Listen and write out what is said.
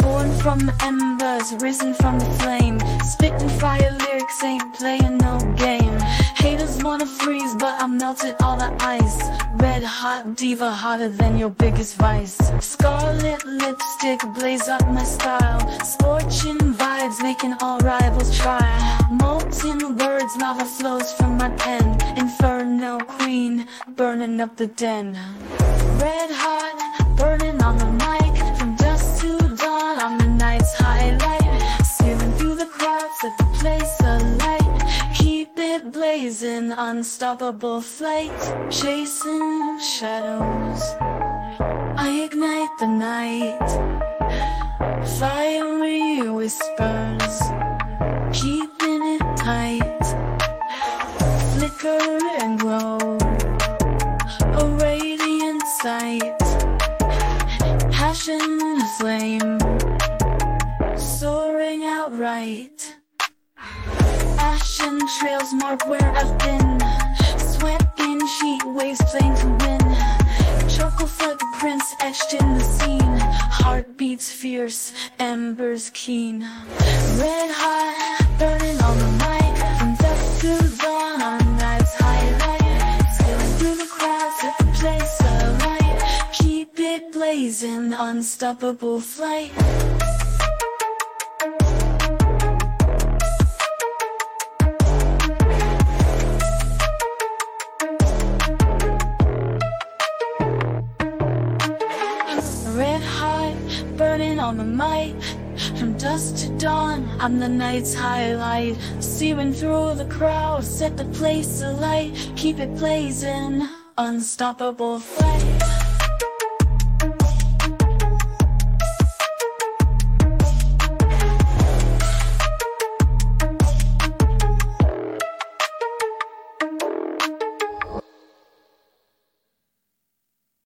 Born from embers, risen from the flame. Spitting fire lyrics, ain't playing no game. Haters wanna freeze, but I melted all the ice. Red hot diva, hotter than your biggest vice. Scarlet lipstick, blaze up my style. Scorching vibes, making all rivals try. Words, lava flows from my pen. Inferno queen, burning up the den. Red hot, burning on the mic. From dusk to dawn, on the night's highlight. Sailing through the crowd, set the place alight. Keep it blazing, unstoppable flight. Chasing shadows, I ignite the night. Fiery whispers, keeping it tight. Flicker and grow. a radiant sight. Passion flame, soaring outright. Ashen trails mark where I've been. Sweat in heat waves playing to win. Charcoal footprints etched in the scene. Heartbeats fierce, embers keen. Red hot, blazing, unstoppable flight. Red hot, burning on the mic. From dusk to dawn, I'm the night's highlight. Searing through the crowd, set the place alight. Keep it blazing, unstoppable fight.